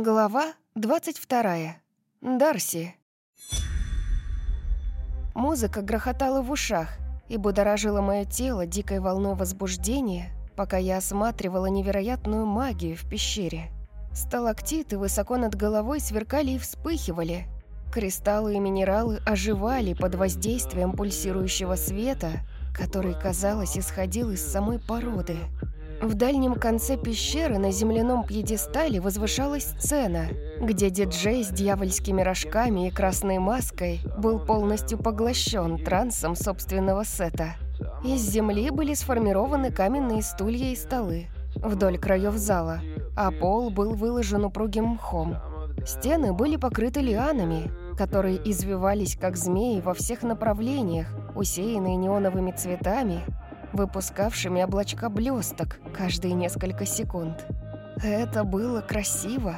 Глава 22. Дарси. Музыка грохотала в ушах и будоражила мое тело дикой волной возбуждения, пока я осматривала невероятную магию в пещере. Сталактиты высоко над головой сверкали и вспыхивали. Кристаллы и минералы оживали под воздействием пульсирующего света, который, казалось, исходил из самой породы. В дальнем конце пещеры на земляном пьедестале возвышалась сцена, где диджей с дьявольскими рожками и красной маской был полностью поглощен трансом собственного сета. Из земли были сформированы каменные стулья и столы вдоль краев зала, а пол был выложен упругим мхом. Стены были покрыты лианами, которые извивались как змеи во всех направлениях, усеянные неоновыми цветами выпускавшими облачка блесток каждые несколько секунд. Это было красиво,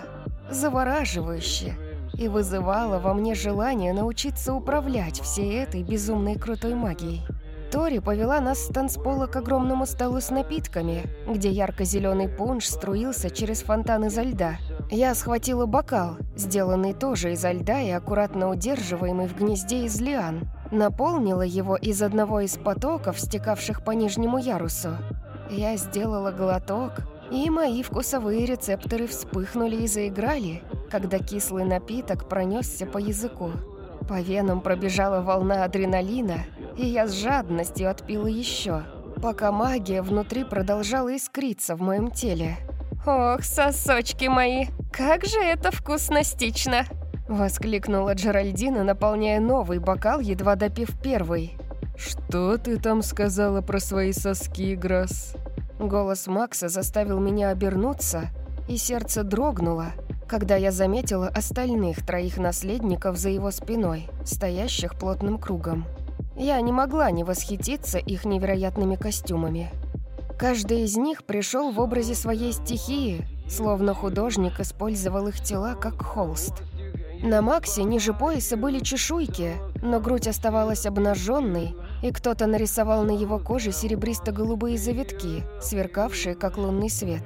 завораживающе и вызывало во мне желание научиться управлять всей этой безумной крутой магией. Тори повела нас с танцпола к огромному столу с напитками, где ярко-зеленый пунш струился через фонтан изо льда. Я схватила бокал, сделанный тоже изо льда и аккуратно удерживаемый в гнезде из лиан, наполнила его из одного из потоков, стекавших по нижнему ярусу. Я сделала глоток, и мои вкусовые рецепторы вспыхнули и заиграли, когда кислый напиток пронесся по языку. По венам пробежала волна адреналина, и я с жадностью отпила еще, пока магия внутри продолжала искриться в моем теле. «Ох, сосочки мои, как же это вкусностично!» Воскликнула Джеральдина, наполняя новый бокал, едва допив первый. «Что ты там сказала про свои соски, Грасс?» Голос Макса заставил меня обернуться, и сердце дрогнуло, когда я заметила остальных троих наследников за его спиной, стоящих плотным кругом. Я не могла не восхититься их невероятными костюмами. Каждый из них пришел в образе своей стихии, словно художник использовал их тела как холст. На Максе ниже пояса были чешуйки, но грудь оставалась обнаженной, и кто-то нарисовал на его коже серебристо-голубые завитки, сверкавшие, как лунный свет.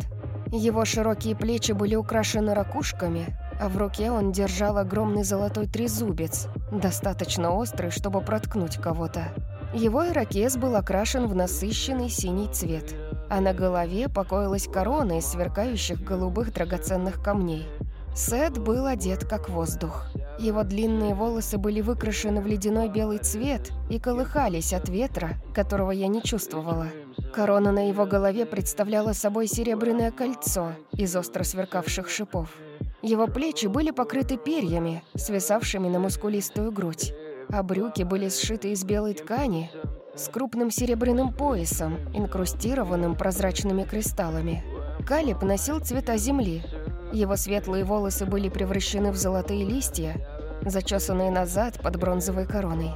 Его широкие плечи были украшены ракушками, а в руке он держал огромный золотой трезубец, достаточно острый, чтобы проткнуть кого-то. Его ирокез был окрашен в насыщенный синий цвет, а на голове покоилась корона из сверкающих голубых драгоценных камней – Сет был одет как воздух. Его длинные волосы были выкрашены в ледяной белый цвет и колыхались от ветра, которого я не чувствовала. Корона на его голове представляла собой серебряное кольцо из остро сверкавших шипов. Его плечи были покрыты перьями, свисавшими на мускулистую грудь, а брюки были сшиты из белой ткани с крупным серебряным поясом, инкрустированным прозрачными кристаллами. Калиб носил цвета земли, его светлые волосы были превращены в золотые листья, зачесанные назад под бронзовой короной.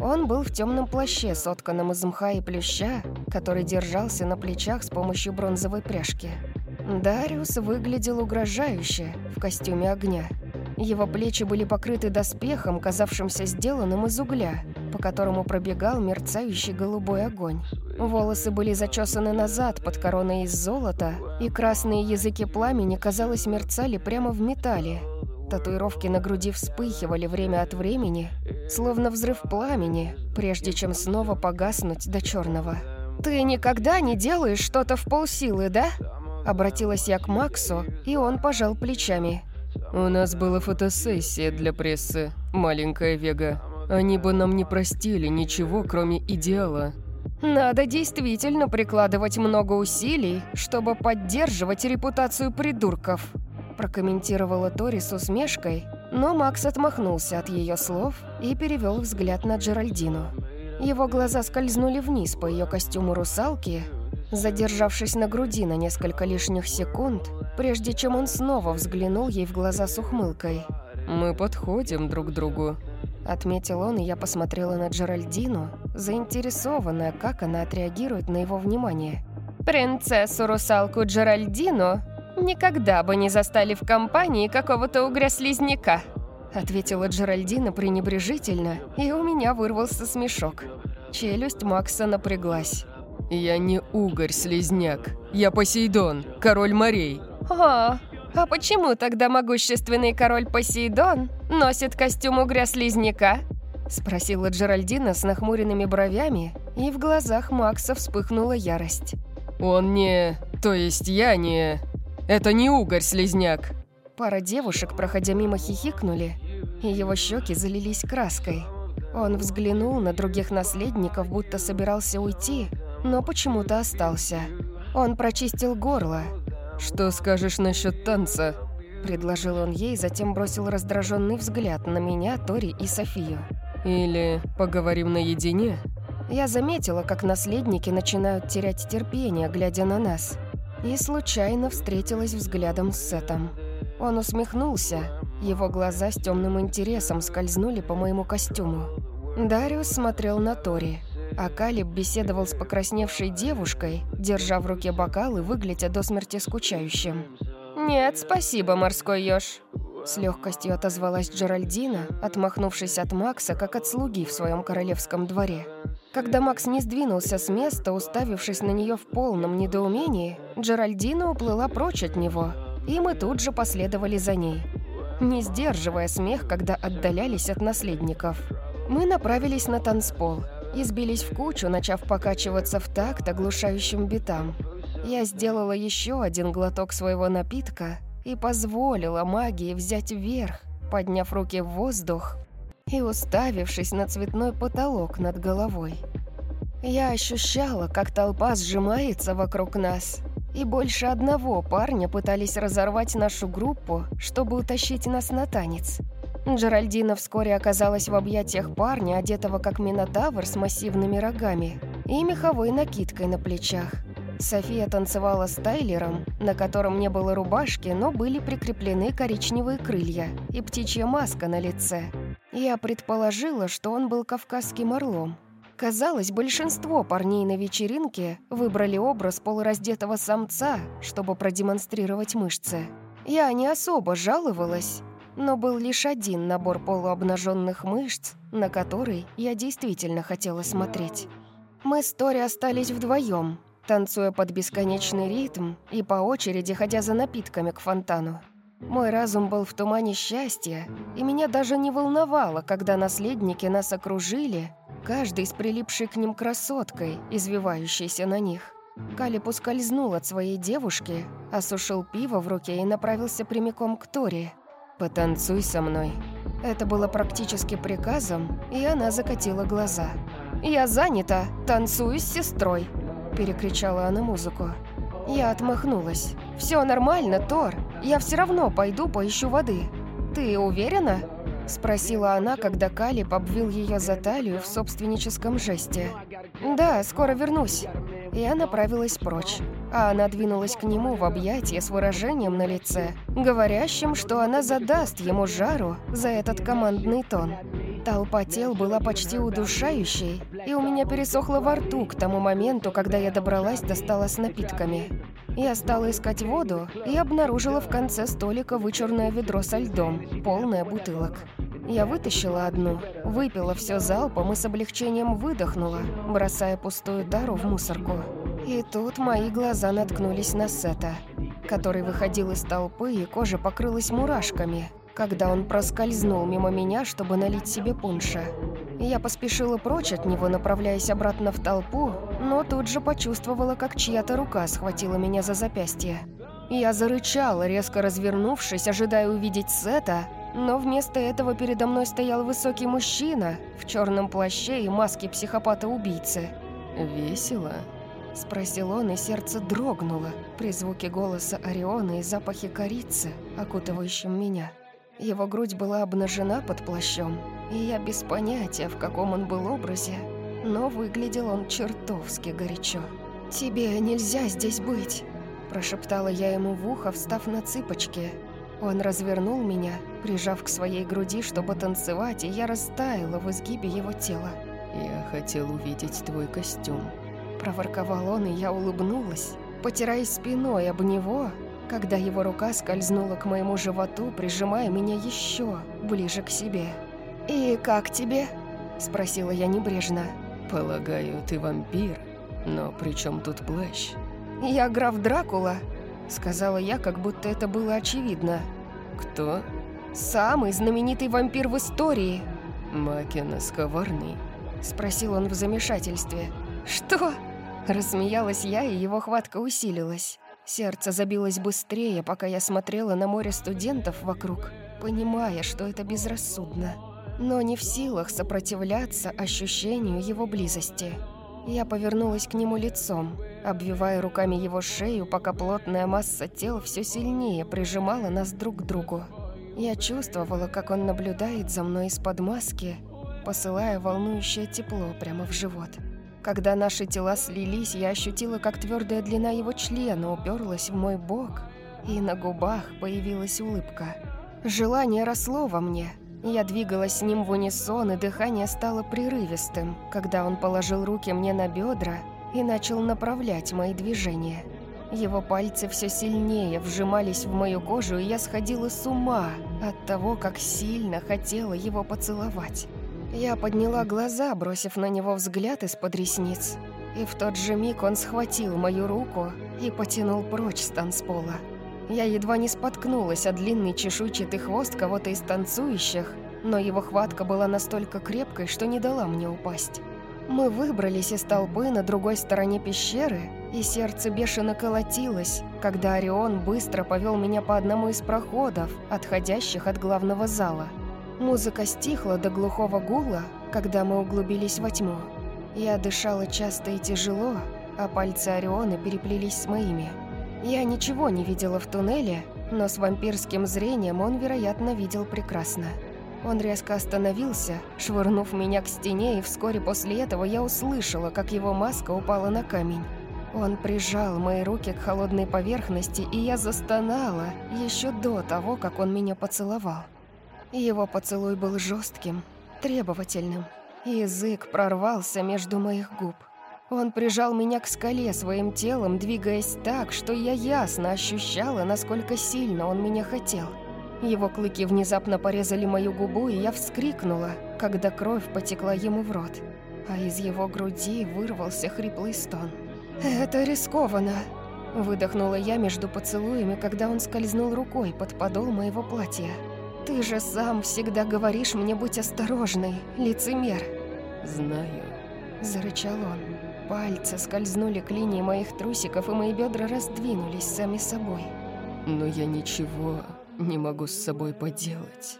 Он был в темном плаще, сотканном из мха и плюща, который держался на плечах с помощью бронзовой пряжки. Дариус выглядел угрожающе в костюме огня. Его плечи были покрыты доспехом, казавшимся сделанным из угля, по которому пробегал мерцающий голубой огонь. Волосы были зачесаны назад под короной из золота, и красные языки пламени, казалось, мерцали прямо в металле. Татуировки на груди вспыхивали время от времени, словно взрыв пламени, прежде чем снова погаснуть до черного. «Ты никогда не делаешь что-то в полсилы, да?» Обратилась я к Максу, и он пожал плечами. «У нас была фотосессия для прессы, маленькая Вега. Они бы нам не простили ничего, кроме идеала». «Надо действительно прикладывать много усилий, чтобы поддерживать репутацию придурков», прокомментировала Тори с усмешкой, но Макс отмахнулся от ее слов и перевел взгляд на Джеральдину. Его глаза скользнули вниз по ее костюму русалки, задержавшись на груди на несколько лишних секунд, прежде чем он снова взглянул ей в глаза с ухмылкой. «Мы подходим друг к другу», — отметил он, и я посмотрела на Джеральдину, заинтересованная, как она отреагирует на его внимание. «Принцессу-русалку Джеральдину никогда бы не застали в компании какого-то угря-слизняка», ответила Джеральдина пренебрежительно, и у меня вырвался смешок. Челюсть Макса напряглась. «Я не угорь-слизняк. Я Посейдон, король морей». «А, «А почему тогда могущественный король Посейдон носит костюм угря-слизняка?» Спросила Джеральдина с нахмуренными бровями, и в глазах Макса вспыхнула ярость. «Он не... то есть я не... это не угорь-слизняк!» Пара девушек, проходя мимо, хихикнули, и его щеки залились краской. Он взглянул на других наследников, будто собирался уйти, но почему-то остался. Он прочистил горло. «Что скажешь насчет танца?» Предложил он ей, затем бросил раздраженный взгляд на меня, Тори и Софию. «Или поговорим наедине?» Я заметила, как наследники начинают терять терпение, глядя на нас. И случайно встретилась взглядом с Сетом. Он усмехнулся. Его глаза с темным интересом скользнули по моему костюму. Дариус смотрел на Тори, а Калиб беседовал с покрасневшей девушкой, держа в руке бокал и выглядя до смерти скучающим. «Нет, спасибо, морской еж. С легкостью отозвалась Джеральдина, отмахнувшись от Макса, как от слуги в своем королевском дворе. Когда Макс не сдвинулся с места, уставившись на нее в полном недоумении, Джеральдина уплыла прочь от него, и мы тут же последовали за ней, не сдерживая смех, когда отдалялись от наследников. Мы направились на танцпол и сбились в кучу, начав покачиваться в такт оглушающим битам. Я сделала еще один глоток своего напитка – и позволила магии взять вверх, подняв руки в воздух и уставившись на цветной потолок над головой. Я ощущала, как толпа сжимается вокруг нас, и больше одного парня пытались разорвать нашу группу, чтобы утащить нас на танец. Джеральдина вскоре оказалась в объятиях парня, одетого как минотавр с массивными рогами и меховой накидкой на плечах. София танцевала с Тайлером, на котором не было рубашки, но были прикреплены коричневые крылья и птичья маска на лице. Я предположила, что он был кавказским орлом. Казалось, большинство парней на вечеринке выбрали образ полураздетого самца, чтобы продемонстрировать мышцы. Я не особо жаловалась, но был лишь один набор полуобнаженных мышц, на который я действительно хотела смотреть. Мы с Тори остались вдвоем, танцуя под бесконечный ритм и по очереди ходя за напитками к фонтану. Мой разум был в тумане счастья, и меня даже не волновало, когда наследники нас окружили, каждый с прилипшей к ним красоткой, извивающейся на них. Калип ускользнул от своей девушки, осушил пиво в руке и направился прямиком к Тори. «Потанцуй со мной». Это было практически приказом, и она закатила глаза. «Я занята, танцую с сестрой», перекричала она музыку. Я отмахнулась. «Все нормально, Тор. Я все равно пойду поищу воды. Ты уверена?» Спросила она, когда Калиб обвил ее за талию в собственническом жесте. «Да, скоро вернусь». Я направилась прочь, а она двинулась к нему в объятия с выражением на лице, говорящим, что она задаст ему жару за этот командный тон. Толпа тел была почти удушающей, и у меня пересохло во рту к тому моменту, когда я добралась до стола с напитками. Я стала искать воду и обнаружила в конце столика вычурное ведро со льдом, полное бутылок. Я вытащила одну, выпила все залпом и с облегчением выдохнула, бросая пустую тару в мусорку. И тут мои глаза наткнулись на Сета, который выходил из толпы, и кожа покрылась мурашками – когда он проскользнул мимо меня, чтобы налить себе пунша. Я поспешила прочь от него, направляясь обратно в толпу, но тут же почувствовала, как чья-то рука схватила меня за запястье. Я зарычала, резко развернувшись, ожидая увидеть Сета, но вместо этого передо мной стоял высокий мужчина в черном плаще и маске психопата-убийцы. «Весело?» – спросил он, и сердце дрогнуло при звуке голоса Ориона и запахе корицы, окутывающем меня. Его грудь была обнажена под плащом, и я без понятия, в каком он был образе, но выглядел он чертовски горячо. «Тебе нельзя здесь быть», – прошептала я ему в ухо, встав на цыпочки. Он развернул меня, прижав к своей груди, чтобы танцевать, и я растаяла в изгибе его тела. «Я хотел увидеть твой костюм», – проворковал он, и я улыбнулась, потираясь спиной об него, когда его рука скользнула к моему животу, прижимая меня еще ближе к себе. «И как тебе?» – спросила я небрежно. «Полагаю, ты вампир, но при чем тут плащ?» «Я граф Дракула», – сказала я, как будто это было очевидно. «Кто?» «Самый знаменитый вампир в истории!» «Макинес коварный?» Спросил он в замешательстве. «Что?» Рассмеялась я, и его хватка усилилась. Сердце забилось быстрее, пока я смотрела на море студентов вокруг, понимая, что это безрассудно. Но не в силах сопротивляться ощущению его близости. Я повернулась к нему лицом, обвивая руками его шею, пока плотная масса тел все сильнее прижимала нас друг к другу. Я чувствовала, как он наблюдает за мной из-под маски, посылая волнующее тепло прямо в живот. Когда наши тела слились, я ощутила, как твердая длина его члена уперлась в мой бок, и на губах появилась улыбка. Желание росло во мне. Я двигалась с ним в унисон, и дыхание стало прерывистым, когда он положил руки мне на бедра и начал направлять мои движения. Его пальцы все сильнее вжимались в мою кожу, и я сходила с ума от того, как сильно хотела его поцеловать. Я подняла глаза, бросив на него взгляд из-под ресниц. И в тот же миг он схватил мою руку и потянул прочь с танцпола. Я едва не споткнулась о длинный чешуйчатый хвост кого-то из танцующих, но его хватка была настолько крепкой, что не дала мне упасть. Мы выбрались из толпы на другой стороне пещеры, и сердце бешено колотилось, когда Орион быстро повел меня по одному из проходов, отходящих от главного зала – Музыка стихла до глухого гула, когда мы углубились во тьму. Я дышала часто и тяжело, а пальцы Ориона переплелись с моими. Я ничего не видела в туннеле, но с вампирским зрением он, вероятно, видел прекрасно. Он резко остановился, швырнув меня к стене, и вскоре после этого я услышала, как его маска упала на камень. Он прижал мои руки к холодной поверхности, и я застонала еще до того, как он меня поцеловал. Его поцелуй был жестким, требовательным. Язык прорвался между моих губ. Он прижал меня к скале своим телом, двигаясь так, что я ясно ощущала, насколько сильно он меня хотел. Его клыки внезапно порезали мою губу, и я вскрикнула, когда кровь потекла ему в рот. А из его груди вырвался хриплый стон. «Это рискованно!» Выдохнула я между поцелуями, когда он скользнул рукой под подол моего платья. «Ты же сам всегда говоришь мне быть осторожной, лицемер!» «Знаю», – зарычал он. Пальцы скользнули к линии моих трусиков, и мои бедра раздвинулись сами собой. «Но я ничего не могу с собой поделать.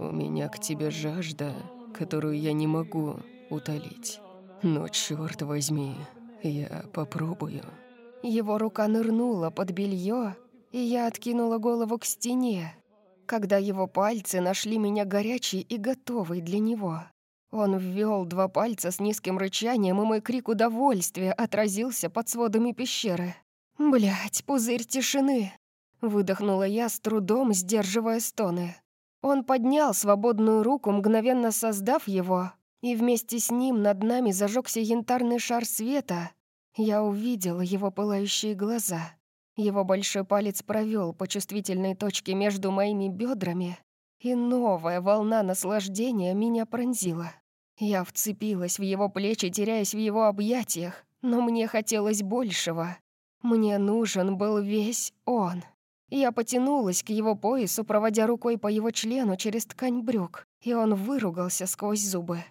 У меня к тебе жажда, которую я не могу утолить. Но, черт возьми, я попробую». Его рука нырнула под белье, и я откинула голову к стене, когда его пальцы нашли меня горячей и готовой для него. Он ввел два пальца с низким рычанием, и мой крик удовольствия отразился под сводами пещеры. Блять, пузырь тишины!» Выдохнула я с трудом, сдерживая стоны. Он поднял свободную руку, мгновенно создав его, и вместе с ним над нами зажегся янтарный шар света. Я увидела его пылающие глаза. Его большой палец провел по чувствительной точке между моими бедрами, и новая волна наслаждения меня пронзила. Я вцепилась в его плечи, теряясь в его объятиях, но мне хотелось большего. Мне нужен был весь он. Я потянулась к его поясу, проводя рукой по его члену через ткань брюк, и он выругался сквозь зубы.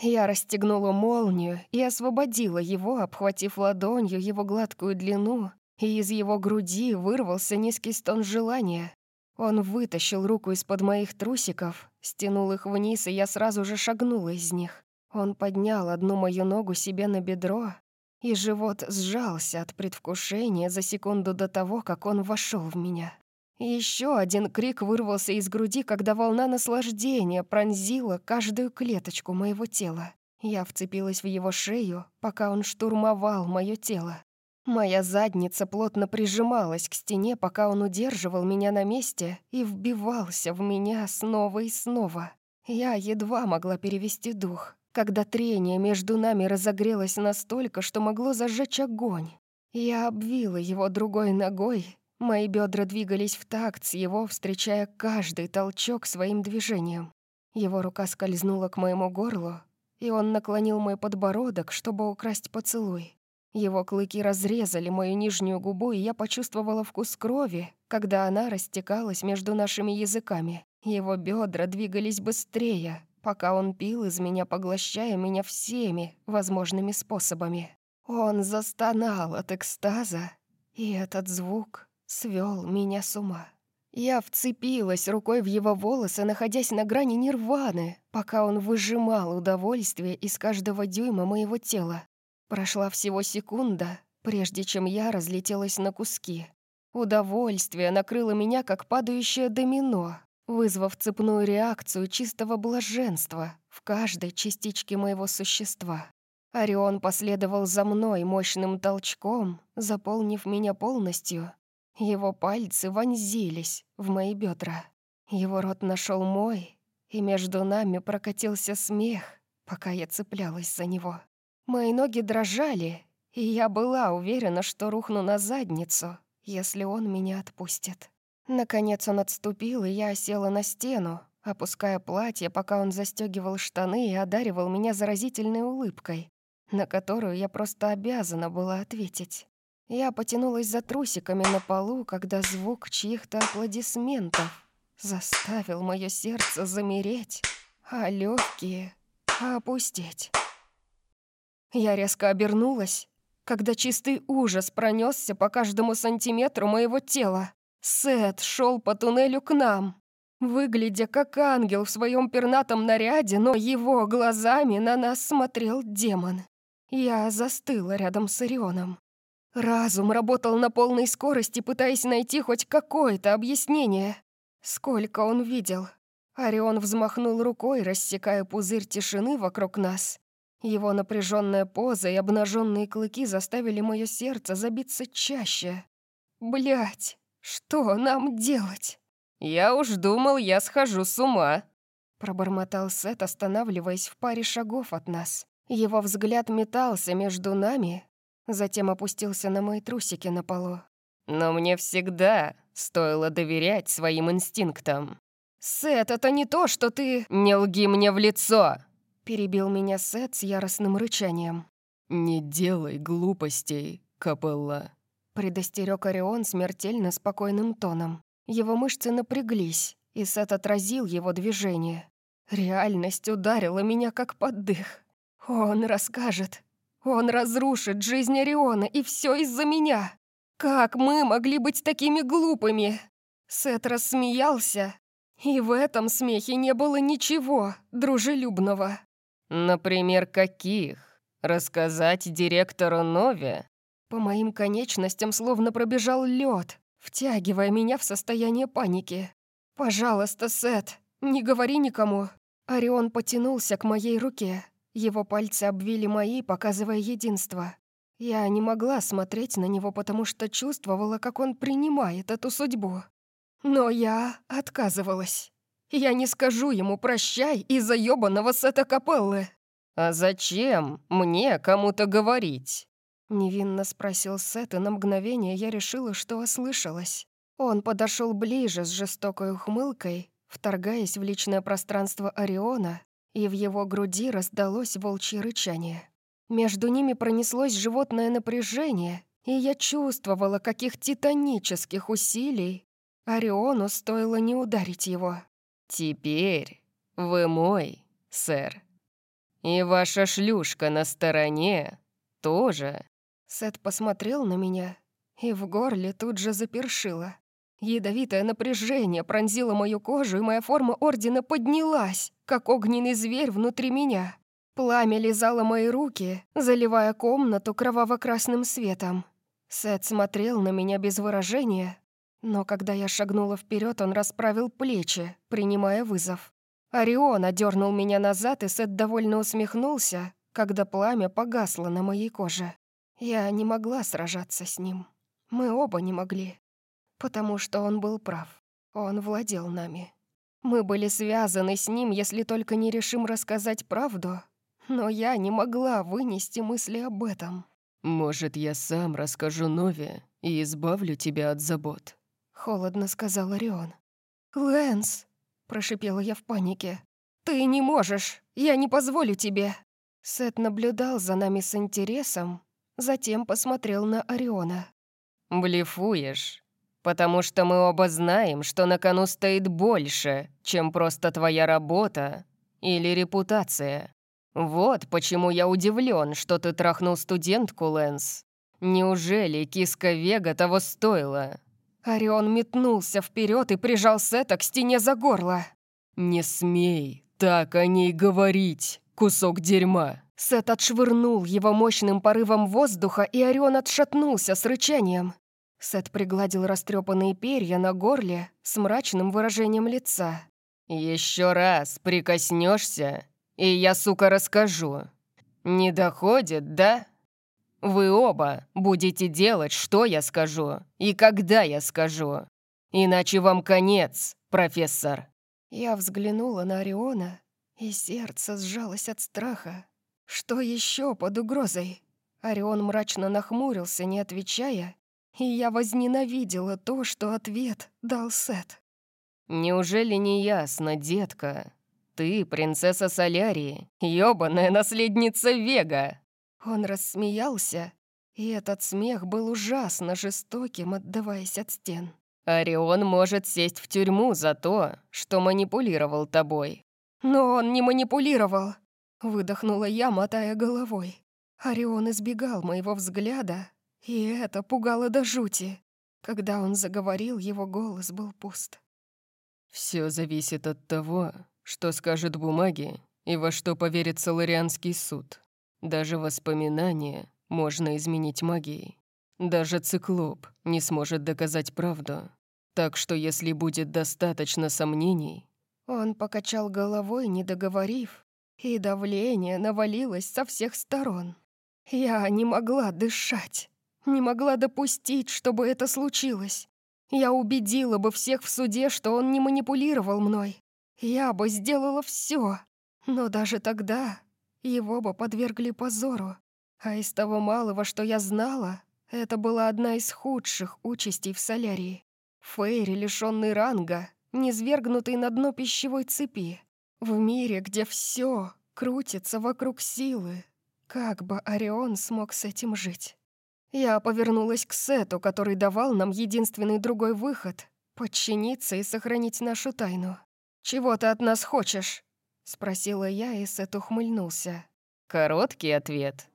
Я расстегнула молнию и освободила его, обхватив ладонью его гладкую длину и из его груди вырвался низкий стон желания. Он вытащил руку из-под моих трусиков, стянул их вниз, и я сразу же шагнула из них. Он поднял одну мою ногу себе на бедро, и живот сжался от предвкушения за секунду до того, как он вошел в меня. Еще один крик вырвался из груди, когда волна наслаждения пронзила каждую клеточку моего тела. Я вцепилась в его шею, пока он штурмовал мое тело. Моя задница плотно прижималась к стене, пока он удерживал меня на месте и вбивался в меня снова и снова. Я едва могла перевести дух, когда трение между нами разогрелось настолько, что могло зажечь огонь. Я обвила его другой ногой, мои бедра двигались в такт с его, встречая каждый толчок своим движением. Его рука скользнула к моему горлу, и он наклонил мой подбородок, чтобы украсть поцелуй. Его клыки разрезали мою нижнюю губу, и я почувствовала вкус крови, когда она растекалась между нашими языками. Его бедра двигались быстрее, пока он пил из меня, поглощая меня всеми возможными способами. Он застонал от экстаза, и этот звук свел меня с ума. Я вцепилась рукой в его волосы, находясь на грани нирваны, пока он выжимал удовольствие из каждого дюйма моего тела. Прошла всего секунда, прежде чем я разлетелась на куски. Удовольствие накрыло меня, как падающее домино, вызвав цепную реакцию чистого блаженства в каждой частичке моего существа. Орион последовал за мной мощным толчком, заполнив меня полностью. Его пальцы вонзились в мои бедра. Его рот нашел мой, и между нами прокатился смех, пока я цеплялась за него. Мои ноги дрожали, и я была уверена, что рухну на задницу, если он меня отпустит. Наконец он отступил, и я села на стену, опуская платье, пока он застегивал штаны и одаривал меня заразительной улыбкой, на которую я просто обязана была ответить. Я потянулась за трусиками на полу, когда звук чьих-то аплодисментов заставил мое сердце замереть, а легкие опустить. Я резко обернулась, когда чистый ужас пронесся по каждому сантиметру моего тела. Сет шел по туннелю к нам, выглядя как ангел в своем пернатом наряде, но его глазами на нас смотрел демон. Я застыла рядом с Орионом. Разум работал на полной скорости, пытаясь найти хоть какое-то объяснение. Сколько он видел. Орион взмахнул рукой, рассекая пузырь тишины вокруг нас. Его напряженная поза и обнаженные клыки заставили мое сердце забиться чаще. Блять, что нам делать? Я уж думал, я схожу с ума. Пробормотал Сет, останавливаясь в паре шагов от нас. Его взгляд метался между нами, затем опустился на мои трусики на полу. Но мне всегда стоило доверять своим инстинктам. «Сет, это не то, что ты...» «Не лги мне в лицо!» Перебил меня Сет с яростным рычанием. «Не делай глупостей, капелла», — предостерег Орион смертельно спокойным тоном. Его мышцы напряглись, и Сет отразил его движение. Реальность ударила меня как под дых. Он расскажет. Он разрушит жизнь Ориона, и все из-за меня. Как мы могли быть такими глупыми? Сет рассмеялся, и в этом смехе не было ничего дружелюбного. «Например, каких? Рассказать директору Нове?» По моим конечностям словно пробежал лед, втягивая меня в состояние паники. «Пожалуйста, Сет, не говори никому». Орион потянулся к моей руке. Его пальцы обвили мои, показывая единство. Я не могла смотреть на него, потому что чувствовала, как он принимает эту судьбу. Но я отказывалась. Я не скажу ему «прощай» из-за ёбаного сета капеллы. «А зачем мне кому-то говорить?» Невинно спросил Сет, и на мгновение я решила, что ослышалась. Он подошел ближе с жестокой ухмылкой, вторгаясь в личное пространство Ориона, и в его груди раздалось волчье рычание. Между ними пронеслось животное напряжение, и я чувствовала, каких титанических усилий Ориону стоило не ударить его. «Теперь вы мой, сэр. И ваша шлюшка на стороне тоже». Сет посмотрел на меня, и в горле тут же запершило. Ядовитое напряжение пронзило мою кожу, и моя форма Ордена поднялась, как огненный зверь внутри меня. Пламя лизало мои руки, заливая комнату кроваво-красным светом. Сет смотрел на меня без выражения, но когда я шагнула вперед, он расправил плечи, принимая вызов. Орион одернул меня назад, и Сет довольно усмехнулся, когда пламя погасло на моей коже. Я не могла сражаться с ним. Мы оба не могли. Потому что он был прав. Он владел нами. Мы были связаны с ним, если только не решим рассказать правду. Но я не могла вынести мысли об этом. «Может, я сам расскажу Нове и избавлю тебя от забот?» Холодно сказал Орион. «Лэнс!» — прошипела я в панике. «Ты не можешь! Я не позволю тебе!» Сет наблюдал за нами с интересом, затем посмотрел на Ориона. «Блефуешь, потому что мы оба знаем, что на кону стоит больше, чем просто твоя работа или репутация. Вот почему я удивлен, что ты трахнул студентку, Лэнс. Неужели киска Вега того стоила?» Орион метнулся вперед и прижал Сета к стене за горло. «Не смей так о ней говорить, кусок дерьма!» Сет отшвырнул его мощным порывом воздуха, и Орион отшатнулся с рычанием. Сет пригладил растрепанные перья на горле с мрачным выражением лица. Еще раз прикоснешься, и я, сука, расскажу. Не доходит, да? Вы оба будете делать, что я скажу, и когда я скажу. Иначе вам конец, профессор». Я взглянула на Ориона, и сердце сжалось от страха. Что еще под угрозой? Орион мрачно нахмурился, не отвечая, и я возненавидела то, что ответ дал Сет. «Неужели не ясно, детка? Ты принцесса Солярии, ёбаная наследница Вега!» Он рассмеялся, и этот смех был ужасно жестоким, отдаваясь от стен. «Орион может сесть в тюрьму за то, что манипулировал тобой». «Но он не манипулировал!» Выдохнула я, мотая головой. Орион избегал моего взгляда, и это пугало до жути. Когда он заговорил, его голос был пуст. Все зависит от того, что скажет бумаги и во что поверит Соларианский суд. Даже воспоминания можно изменить магией. Даже циклоп не сможет доказать правду. Так что если будет достаточно сомнений... Он покачал головой, не договорив, и давление навалилось со всех сторон. Я не могла дышать, не могла допустить, чтобы это случилось. Я убедила бы всех в суде, что он не манипулировал мной. Я бы сделала все, но даже тогда его бы подвергли позору. А из того малого, что я знала, это была одна из худших участей в солярии. Фейри, лишённый ранга, низвергнутый на дно пищевой цепи. В мире, где все крутится вокруг силы, как бы Орион смог с этим жить? Я повернулась к Сету, который давал нам единственный другой выход — подчиниться и сохранить нашу тайну. «Чего ты от нас хочешь?» — спросила я, и Сет ухмыльнулся. Короткий ответ.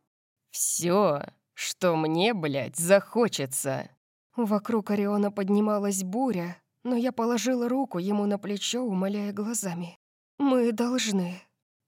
«Всё, что мне, блядь, захочется». Вокруг Ориона поднималась буря, но я положила руку ему на плечо, умоляя глазами. «Мы должны».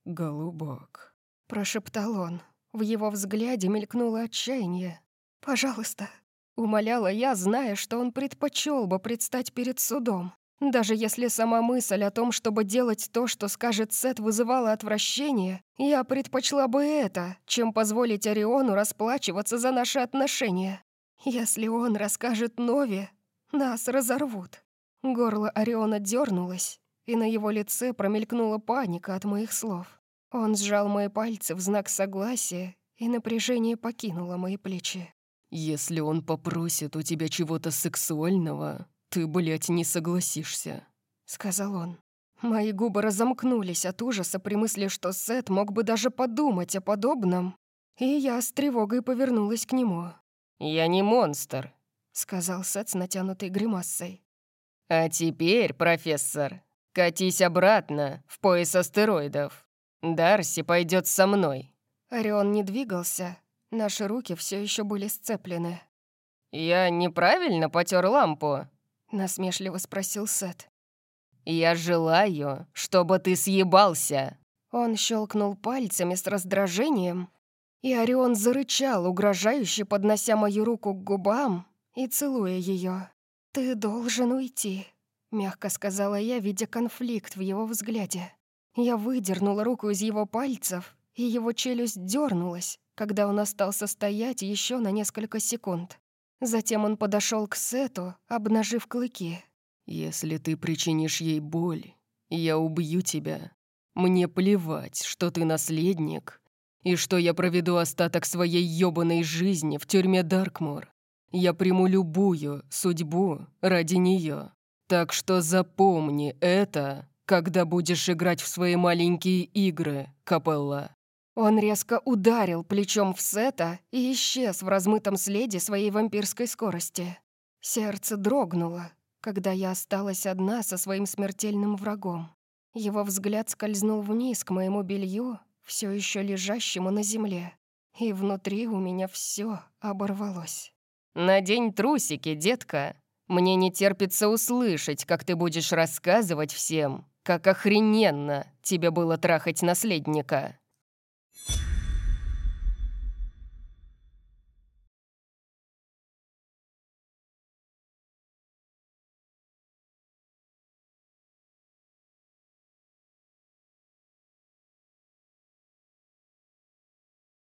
«Голубок», — прошептал он. В его взгляде мелькнуло отчаяние. «Пожалуйста», — умоляла я, зная, что он предпочел бы предстать перед судом. Даже если сама мысль о том, чтобы делать то, что скажет Сет, вызывала отвращение, я предпочла бы это, чем позволить Ориону расплачиваться за наши отношения. Если он расскажет Нове, нас разорвут. Горло Ориона дернулось, и на его лице промелькнула паника от моих слов. Он сжал мои пальцы в знак согласия, и напряжение покинуло мои плечи. «Если он попросит у тебя чего-то сексуального, ты, блядь, не согласишься», — сказал он. Мои губы разомкнулись от ужаса при мысли, что Сет мог бы даже подумать о подобном, и я с тревогой повернулась к нему. «Я не монстр», — сказал Сет с натянутой гримасой. «А теперь, профессор, Катись обратно, в пояс астероидов. Дарси пойдет со мной». Орион не двигался. Наши руки все еще были сцеплены. «Я неправильно потер лампу?» — насмешливо спросил Сет. «Я желаю, чтобы ты съебался!» Он щелкнул пальцами с раздражением, и Орион зарычал, угрожающе поднося мою руку к губам и целуя ее. «Ты должен уйти», Мягко сказала я, видя конфликт в его взгляде. Я выдернула руку из его пальцев, и его челюсть дернулась, когда он остался стоять еще на несколько секунд. Затем он подошел к Сету, обнажив клыки. «Если ты причинишь ей боль, я убью тебя. Мне плевать, что ты наследник, и что я проведу остаток своей ёбаной жизни в тюрьме Даркмор. Я приму любую судьбу ради нее. Так что запомни это, когда будешь играть в свои маленькие игры, Капелла. Он резко ударил плечом в Сета и исчез в размытом следе своей вампирской скорости. Сердце дрогнуло, когда я осталась одна со своим смертельным врагом. Его взгляд скользнул вниз к моему белью, все еще лежащему на земле, и внутри у меня все оборвалось. «Надень трусики, детка. Мне не терпится услышать, как ты будешь рассказывать всем, как охрененно тебе было трахать наследника». You